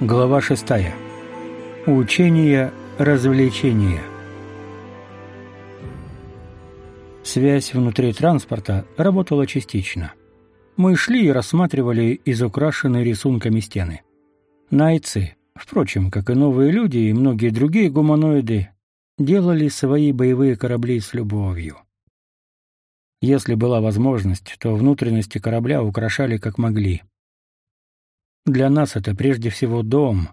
Глава 6. Учение развлечения. Связь внутри транспорта работала частично. Мы шли и рассматривали изукрашенные рисунками стены. Найцы, впрочем, как и новые люди и многие другие гуманоиды, делали свои боевые корабли с любовью. Если была возможность, то внутренности корабля украшали как могли – для нас это прежде всего дом,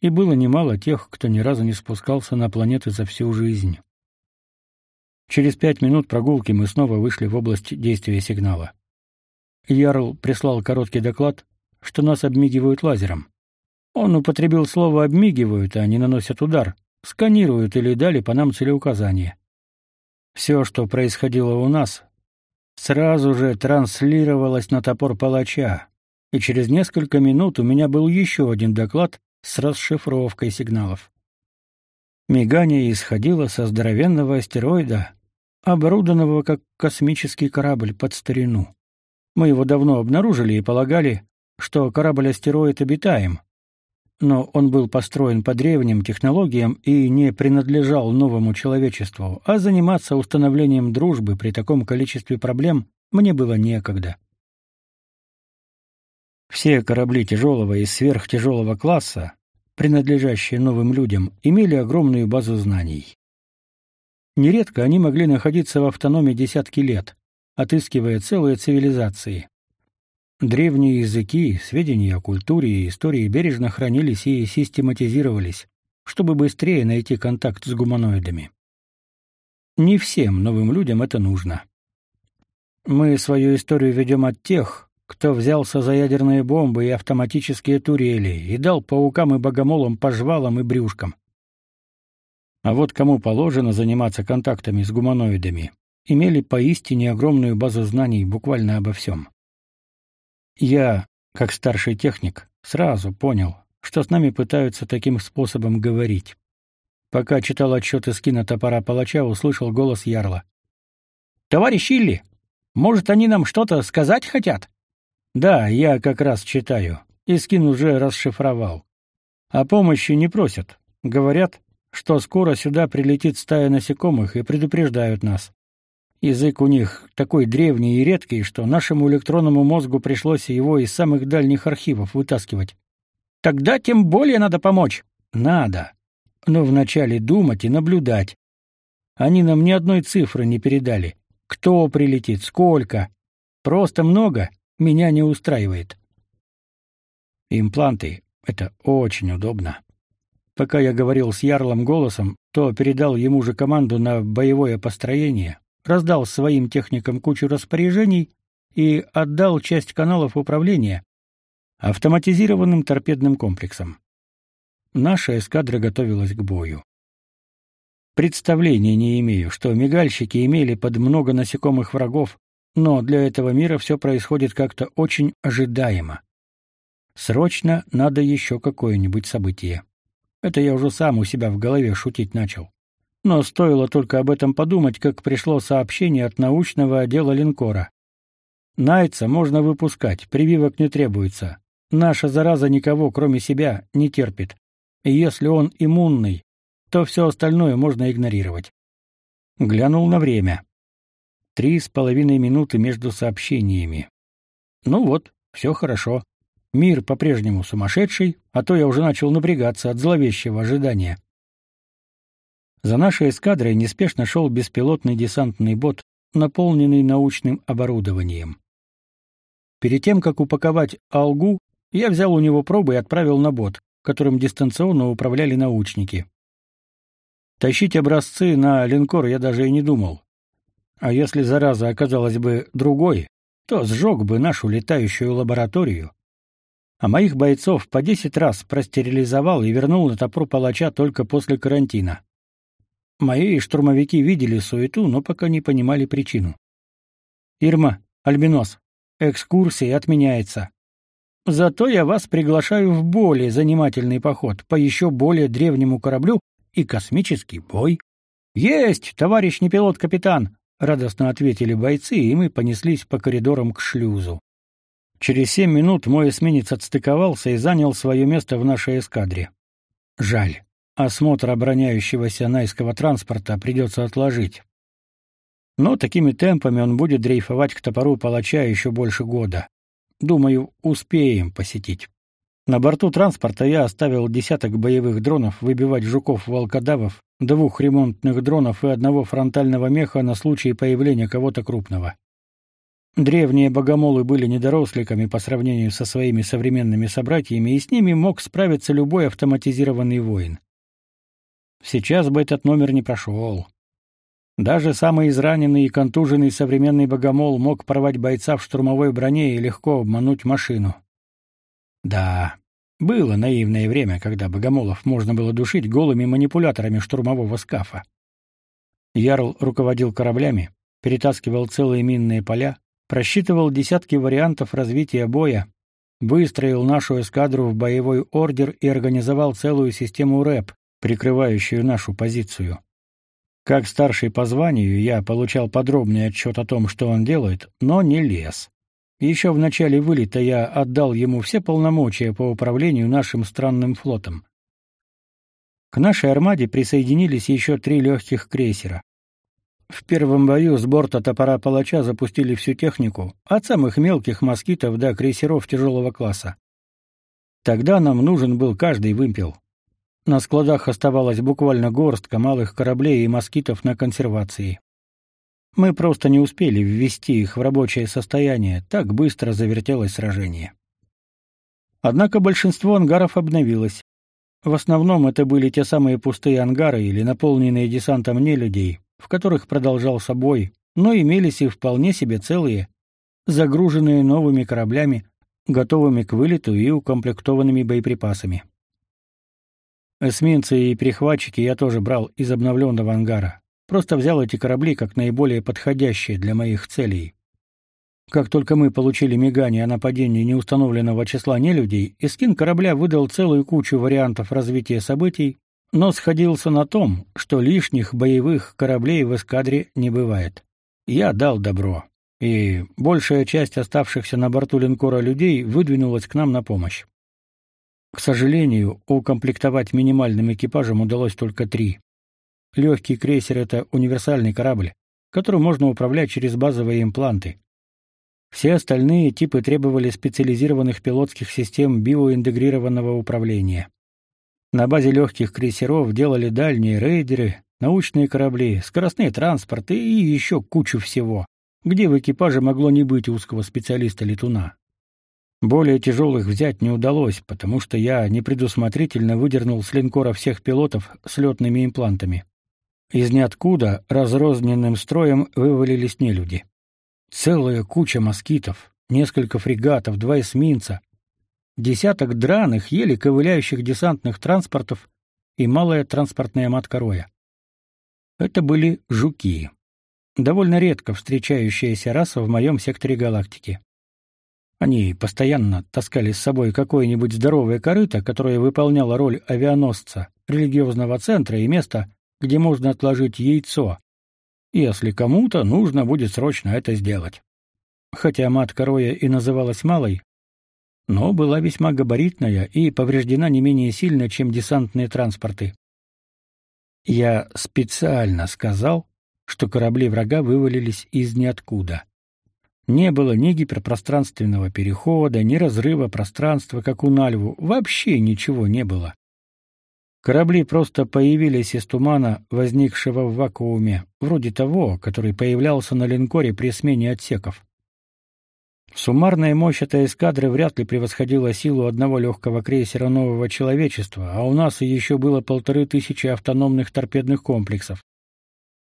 и было немало тех, кто ни разу не спускался на планеты за всю жизнь. Через пять минут прогулки мы снова вышли в область действия сигнала. Ярл прислал короткий доклад, что нас обмигивают лазером. Он употребил слово «обмигивают», а не наносят удар, сканируют или дали по нам целеуказания. Все, что происходило у нас, сразу же транслировалось на топор палача, и через несколько минут у меня был еще один доклад с расшифровкой сигналов. Мигание исходило со здоровенного астероида, оборудованного как космический корабль под старину. Мы его давно обнаружили и полагали, что корабль-астероид обитаем. Но он был построен по древним технологиям и не принадлежал новому человечеству, а заниматься установлением дружбы при таком количестве проблем мне было некогда. Все корабли тяжелого и сверхтяжелого класса, принадлежащие новым людям, имели огромную базу знаний. Нередко они могли находиться в автономии десятки лет, отыскивая целые цивилизации. Древние языки, сведения о культуре и истории бережно хранились и систематизировались, чтобы быстрее найти контакт с гуманоидами. Не всем новым людям это нужно. Мы свою историю ведем от тех, кто взялся за ядерные бомбы и автоматические турели и дал паукам и богомолам по жвалам и брюшкам. А вот кому положено заниматься контактами с гуманоидами, имели поистине огромную базу знаний буквально обо всем. Я, как старший техник, сразу понял, что с нами пытаются таким способом говорить. Пока читал отчет из кинотопора палача, услышал голос Ярла. «Товарищ Илли, может, они нам что-то сказать хотят?» Да, я как раз читаю. Искин уже расшифровал. О помощи не просят. Говорят, что скоро сюда прилетит стая насекомых и предупреждают нас. Язык у них такой древний и редкий, что нашему электронному мозгу пришлось его из самых дальних архивов вытаскивать. Тогда тем более надо помочь. Надо. Но вначале думать и наблюдать. Они нам ни одной цифры не передали. Кто прилетит, сколько. Просто много меня не устраивает. Импланты — это очень удобно. Пока я говорил с Ярлом голосом, то передал ему же команду на боевое построение, раздал своим техникам кучу распоряжений и отдал часть каналов управления автоматизированным торпедным комплексом. Наша эскадра готовилась к бою. Представления не имею, что мигальщики имели под много насекомых врагов, но для этого мира все происходит как-то очень ожидаемо. Срочно надо еще какое-нибудь событие. Это я уже сам у себя в голове шутить начал. Но стоило только об этом подумать, как пришло сообщение от научного отдела линкора. Найца можно выпускать, прививок не требуется. Наша зараза никого, кроме себя, не терпит. И если он иммунный, то все остальное можно игнорировать. Глянул на время. Три с половиной минуты между сообщениями. Ну вот, все хорошо. Мир по-прежнему сумасшедший, а то я уже начал напрягаться от зловещего ожидания. За нашей эскадрой неспешно шел беспилотный десантный бот, наполненный научным оборудованием. Перед тем, как упаковать Алгу, я взял у него пробы и отправил на бот, которым дистанционно управляли научники. Тащить образцы на линкор я даже и не думал. А если зараза оказалась бы другой, то сжег бы нашу летающую лабораторию. А моих бойцов по десять раз простерилизовал и вернул на топор палача только после карантина. Мои штурмовики видели суету, но пока не понимали причину. «Ирма, Альбинос, экскурсия отменяется. Зато я вас приглашаю в более занимательный поход по еще более древнему кораблю и космический бой». «Есть, товарищ непилот-капитан!» — радостно ответили бойцы, и мы понеслись по коридорам к шлюзу. Через семь минут мой эсминец отстыковался и занял свое место в нашей эскадре. Жаль, осмотр обороняющегося найского транспорта придется отложить. Но такими темпами он будет дрейфовать к топору палача еще больше года. Думаю, успеем посетить. На борту транспорта я оставил десяток боевых дронов выбивать жуков-волкодавов, двух ремонтных дронов и одного фронтального меха на случай появления кого-то крупного. Древние богомолы были недоросликами по сравнению со своими современными собратьями, и с ними мог справиться любой автоматизированный воин. Сейчас бы этот номер не прошел. Даже самый израненный и контуженный современный богомол мог порвать бойца в штурмовой броне и легко обмануть машину. Да, было наивное время, когда богомолов можно было душить голыми манипуляторами штурмового скафа. Ярл руководил кораблями, перетаскивал целые минные поля, просчитывал десятки вариантов развития боя, выстроил нашу эскадру в боевой ордер и организовал целую систему РЭП, прикрывающую нашу позицию. Как старший по званию, я получал подробный отчет о том, что он делает, но не лез. Еще в начале вылета я отдал ему все полномочия по управлению нашим странным флотом. К нашей армаде присоединились еще три легких крейсера. В первом бою с борта топора палача запустили всю технику, от самых мелких москитов до крейсеров тяжелого класса. Тогда нам нужен был каждый вымпел. На складах оставалась буквально горстка малых кораблей и москитов на консервации. Мы просто не успели ввести их в рабочее состояние, так быстро завертелось сражение. Однако большинство ангаров обновилось. В основном это были те самые пустые ангары или наполненные десантом нелюдей, в которых продолжался бой, но имелись и вполне себе целые, загруженные новыми кораблями, готовыми к вылету и укомплектованными боеприпасами. Эсминцы и перехватчики я тоже брал из обновленного ангара. Просто взял эти корабли как наиболее подходящие для моих целей. Как только мы получили мигание о нападении неустановленного числа нелюдей, эскин корабля выдал целую кучу вариантов развития событий, но сходился на том, что лишних боевых кораблей в эскадре не бывает. Я дал добро, и большая часть оставшихся на борту линкора людей выдвинулась к нам на помощь. К сожалению, укомплектовать минимальным экипажем удалось только три. Легкий крейсер — это универсальный корабль, которым можно управлять через базовые импланты. Все остальные типы требовали специализированных пилотских систем биоинтегрированного управления. На базе легких крейсеров делали дальние рейдеры, научные корабли, скоростные транспорты и еще кучу всего, где в экипаже могло не быть узкого специалиста-летуна. Более тяжелых взять не удалось, потому что я непредусмотрительно выдернул с линкора всех пилотов с летными имплантами. Из ниоткуда разрозненным строем вывалились нелюди. Целая куча москитов, несколько фрегатов, два эсминца, десяток драных, еле ковыляющих десантных транспортов и малая транспортная матка Роя. Это были жуки, довольно редко встречающаяся раса в моем секторе галактики. Они постоянно таскали с собой какое-нибудь здоровое корыто, которое выполняло роль авианосца, религиозного центра и места, где можно отложить яйцо, если кому-то нужно будет срочно это сделать. Хотя матка Роя и называлась малой, но была весьма габаритная и повреждена не менее сильно, чем десантные транспорты. Я специально сказал, что корабли врага вывалились из ниоткуда. Не было ни гиперпространственного перехода, ни разрыва пространства, как у Нальву, вообще ничего не было. Корабли просто появились из тумана, возникшего в вакууме, вроде того, который появлялся на линкоре при смене отсеков. Суммарная мощь этой эскадры вряд ли превосходила силу одного легкого крейсера нового человечества, а у нас еще было полторы тысячи автономных торпедных комплексов.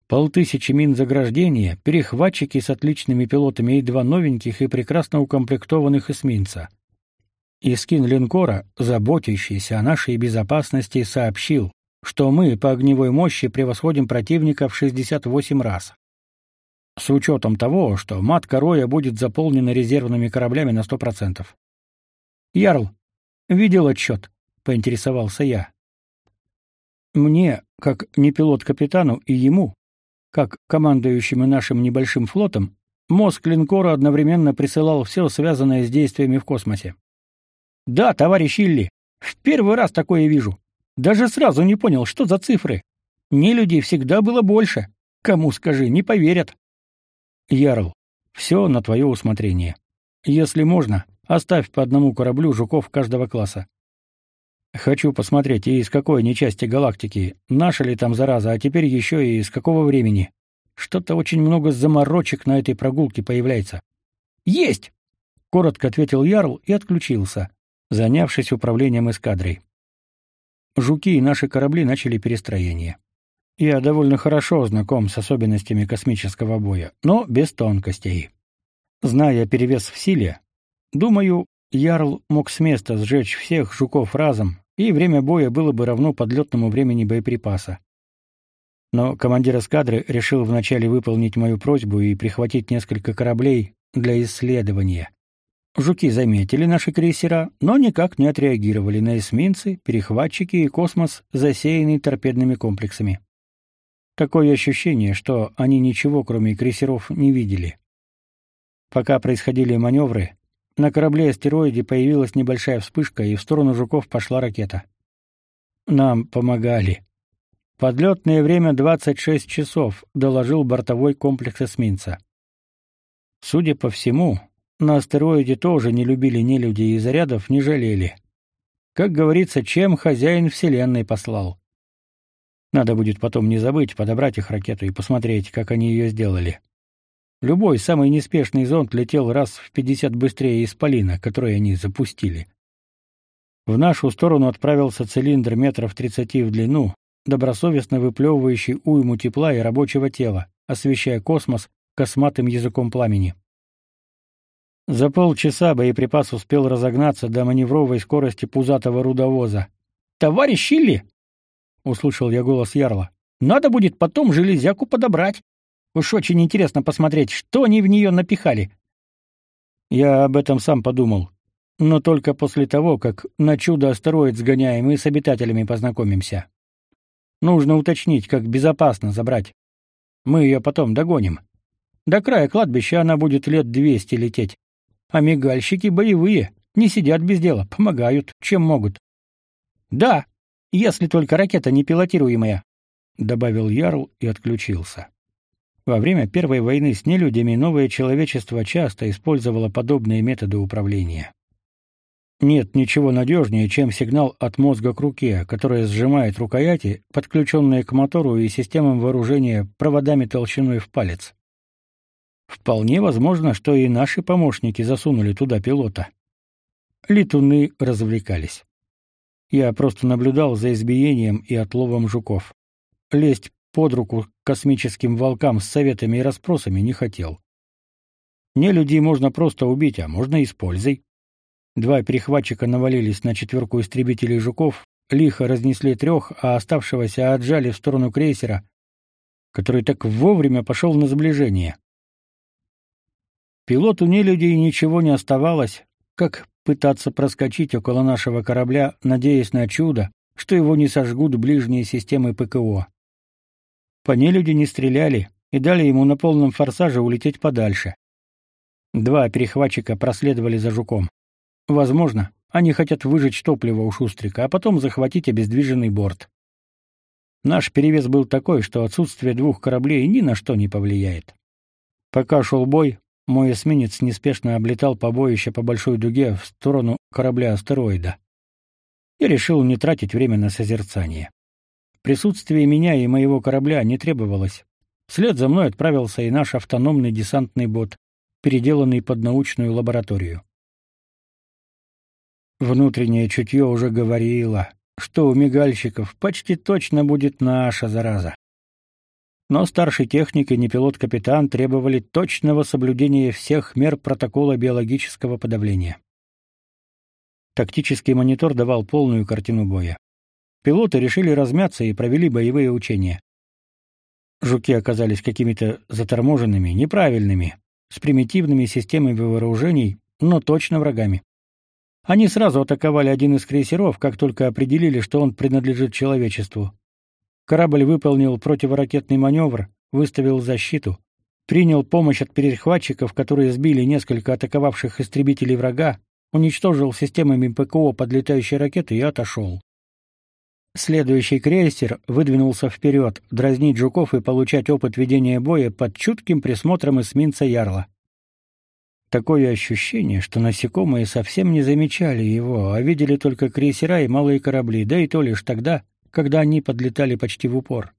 Полтысячи мин заграждения, перехватчики с отличными пилотами и два новеньких и прекрасно укомплектованных эсминца. Искин линкора, заботящийся о нашей безопасности, сообщил, что мы по огневой мощи превосходим противника в 68 раз. С учетом того, что матка Роя будет заполнена резервными кораблями на 100%. «Ярл, видел отчет?» — поинтересовался я. Мне, как не пилот-капитану, и ему, как командующему нашим небольшим флотом, Мозг линкора одновременно присылал все связанное с действиями в космосе. Да, товарищ Илли, в первый раз такое вижу. Даже сразу не понял, что за цифры. Не людей всегда было больше. Кому скажи, не поверят. Ярл, все на твое усмотрение. Если можно, оставь по одному кораблю жуков каждого класса. Хочу посмотреть, и из какой они части галактики, наша ли там зараза, а теперь еще и из какого времени. Что-то очень много заморочек на этой прогулке появляется. Есть, коротко ответил Ярл и отключился, занявшись управлением эскадрой. Жуки и наши корабли начали перестроение. Я довольно хорошо знаком с особенностями космического боя, но без тонкостей. Зная перевес в силе, думаю, Ярл мог с места сжечь всех жуков разом, и время боя было бы равно подлетному времени боеприпаса. Но командир эскадры решил вначале выполнить мою просьбу и прихватить несколько кораблей для исследования. Жуки заметили наши крейсера, но никак не отреагировали на эсминцы, перехватчики и космос, засеянный торпедными комплексами. Такое ощущение, что они ничего, кроме крейсеров, не видели. Пока происходили маневры, на корабле-астероиде появилась небольшая вспышка, и в сторону жуков пошла ракета. Нам помогали. Подлетное время 26 часов, доложил бортовой комплекс эсминца. Судя по всему, на астероиде тоже не любили ни людей и зарядов не жалели. Как говорится, чем хозяин вселенной послал. Надо будет потом не забыть подобрать их ракету и посмотреть, как они ее сделали. Любой самый неспешный зонд летел раз в 50 быстрее исполина, который они запустили. В нашу сторону отправился цилиндр метров 30 в длину, добросовестно выплевывающий уйму тепла и рабочего тела, освещая космос косматым языком пламени. За полчаса боеприпас успел разогнаться до маневровой скорости пузатого рудовоза. «Товарищ Шилли!» — услышал я голос Ярла. «Надо будет потом железяку подобрать. Уж очень интересно посмотреть, что они в нее напихали. Я об этом сам подумал, но только после того, как на чудо-астероид сгоняем и с обитателями познакомимся. Нужно уточнить, как безопасно забрать. Мы ее потом догоним. До края кладбища она будет лет двести лететь. А мигальщики боевые, не сидят без дела, помогают, чем могут. Да, если только ракета не пилотируемая, добавил Ярл и отключился. Во время Первой войны с нелюдями новое человечество часто использовало подобные методы управления. Нет ничего надежнее, чем сигнал от мозга к руке, которая сжимает рукояти, подключенные к мотору и системам вооружения проводами толщиной в палец. Вполне возможно, что и наши помощники засунули туда пилота. Летуны развлекались. Я просто наблюдал за избиением и отловом жуков. Лезть под руку космическим волкам с советами и расспросами не хотел. Не людей можно просто убить, а можно и с пользой. Два перехватчика навалились на четверку истребителей жуков, лихо разнесли трех, а оставшегося отжали в сторону крейсера, который так вовремя пошел на сближение. Пилоту нелюдей ничего не оставалось, как пытаться проскочить около нашего корабля, надеясь на чудо, что его не сожгут ближние системы ПКО. По нелюди не стреляли и дали ему на полном форсаже улететь подальше. Два перехватчика проследовали за жуком. Возможно, они хотят выжечь топливо у Шустрика, а потом захватить обездвиженный борт. Наш перевес был такой, что отсутствие двух кораблей ни на что не повлияет. Пока шел бой, мой эсминец неспешно облетал побоище по большой дуге в сторону корабля-астероида. Я решил не тратить время на созерцание. Присутствие меня и моего корабля не требовалось. Вслед за мной отправился и наш автономный десантный бот, переделанный под научную лабораторию. Внутреннее чутье уже говорило, что у мигальщиков почти точно будет наша зараза. Но старший техник и непилот-капитан требовали точного соблюдения всех мер протокола биологического подавления. Тактический монитор давал полную картину боя. Пилоты решили размяться и провели боевые учения. Жуки оказались какими-то заторможенными, неправильными, с примитивными системами вооружений, но точно врагами. Они сразу атаковали один из крейсеров, как только определили, что он принадлежит человечеству. Корабль выполнил противоракетный маневр, выставил защиту, принял помощь от перехватчиков, которые сбили несколько атаковавших истребителей врага, уничтожил системами ПКО подлетающие ракеты и отошел. Следующий крейсер выдвинулся вперед, дразнить жуков и получать опыт ведения боя под чутким присмотром эсминца Ярла. Такое ощущение, что насекомые совсем не замечали его, а видели только крейсера и малые корабли, да и то лишь тогда, когда они подлетали почти в упор.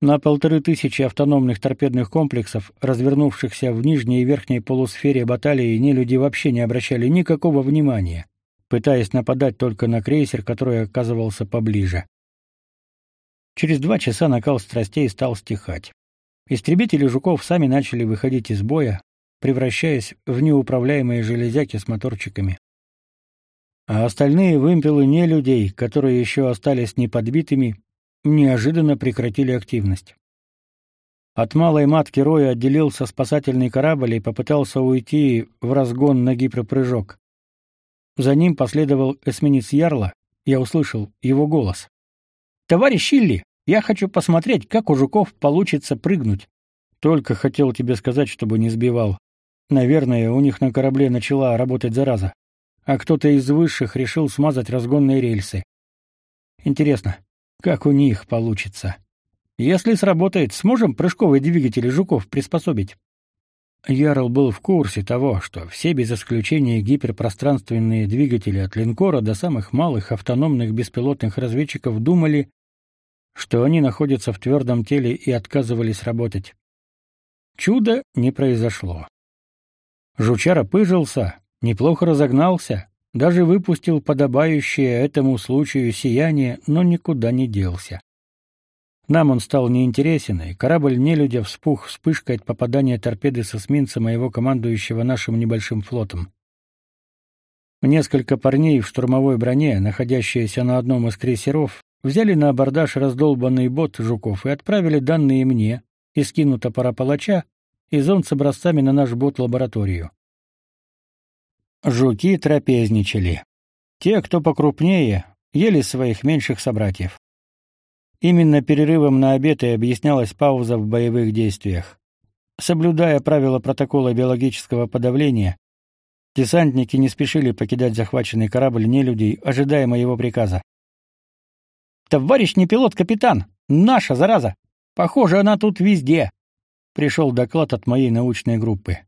На полторы тысячи автономных торпедных комплексов, развернувшихся в нижней и верхней полусфере баталии, нелюди вообще не обращали никакого внимания, пытаясь нападать только на крейсер, который оказывался поближе. Через два часа накал страстей стал стихать. Истребители жуков сами начали выходить из боя, превращаясь в неуправляемые железяки с моторчиками. А остальные вымпелы не людей, которые еще остались неподбитыми, неожиданно прекратили активность. От малой матки Роя отделился спасательный корабль и попытался уйти в разгон на гиперпрыжок. За ним последовал эсминец Ярла, я услышал его голос. «Товарищ Шилли, я хочу посмотреть, как у жуков получится прыгнуть. Только хотел тебе сказать, чтобы не сбивал. Наверное, у них на корабле начала работать зараза. А кто-то из высших решил смазать разгонные рельсы. Интересно, как у них получится. Если сработает, сможем прыжковые двигатели жуков приспособить. Ярл был в курсе того, что все без исключения гиперпространственные двигатели от линкора до самых малых автономных беспилотных разведчиков думали, что они находятся в твердом теле и отказывались работать. Чудо не произошло. Жучара пыжился, неплохо разогнался, даже выпустил подобающее этому случаю сияние, но никуда не делся. Нам он стал неинтересен, и корабль нелюдя вспух вспышкой от попадания торпеды с эсминца моего командующего нашим небольшим флотом. Несколько парней в штурмовой броне, находящиеся на одном из крейсеров, взяли на абордаж раздолбанный бот жуков и отправили данные мне, и скину топора палача, и зонд с образцами на наш бот-лабораторию. Жуки трапезничали. Те, кто покрупнее, ели своих меньших собратьев. Именно перерывом на обед и объяснялась пауза в боевых действиях. Соблюдая правила протокола биологического подавления, десантники не спешили покидать захваченный корабль нелюдей, ожидая моего приказа. «Товарищ не пилот, капитан! Наша, зараза! Похоже, она тут везде!» Пришел доклад от моей научной группы.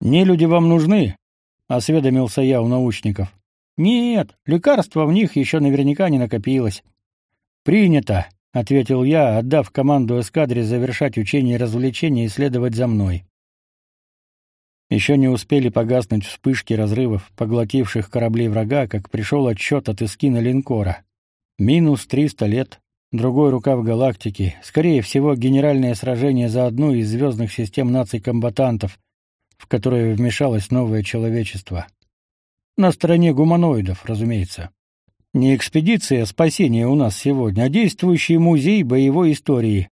«Нелюди вам нужны?» — осведомился я у научников. «Нет, лекарства в них еще наверняка не накопилось». «Принято», — ответил я, отдав команду эскадре завершать учение и развлечения и следовать за мной. Еще не успели погаснуть вспышки разрывов, поглотивших корабли врага, как пришел отчет от эскина линкора. Минус триста лет, другой рукав галактики, скорее всего, генеральное сражение за одну из звездных систем наций-комбатантов, в которое вмешалось новое человечество. На стороне гуманоидов, разумеется. Не экспедиция спасения у нас сегодня, а действующий музей боевой истории.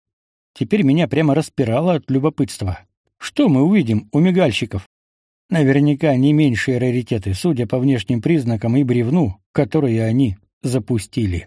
Теперь меня прямо распирало от любопытства. Что мы увидим у мигальщиков? Наверняка не меньшие раритеты, судя по внешним признакам и бревну, которые они запустили.